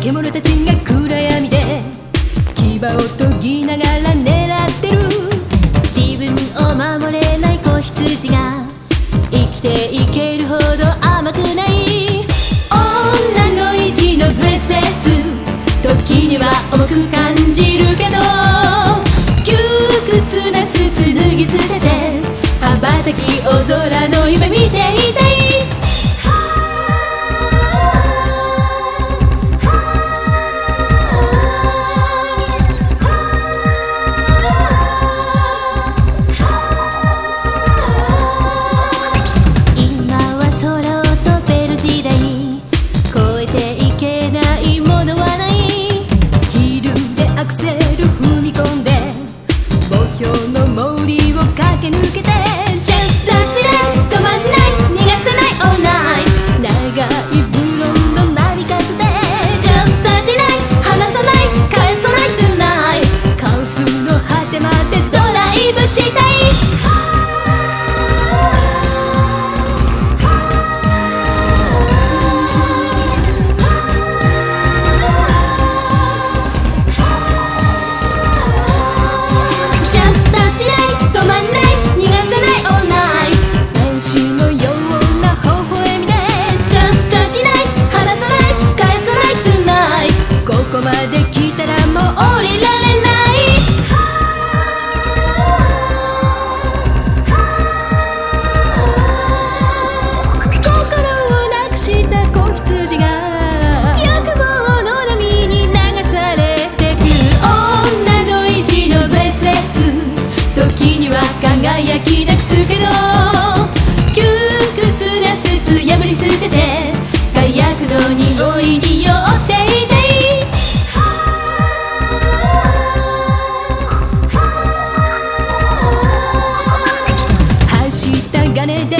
獣たちが暗闇で牙を研ぎながら狙ってる自分を守れない子羊が生きていけるほど甘くない女の一のブレスレス時には重く感じるけど窮屈なスーツ脱ぎ捨てて羽ばたき大空の金で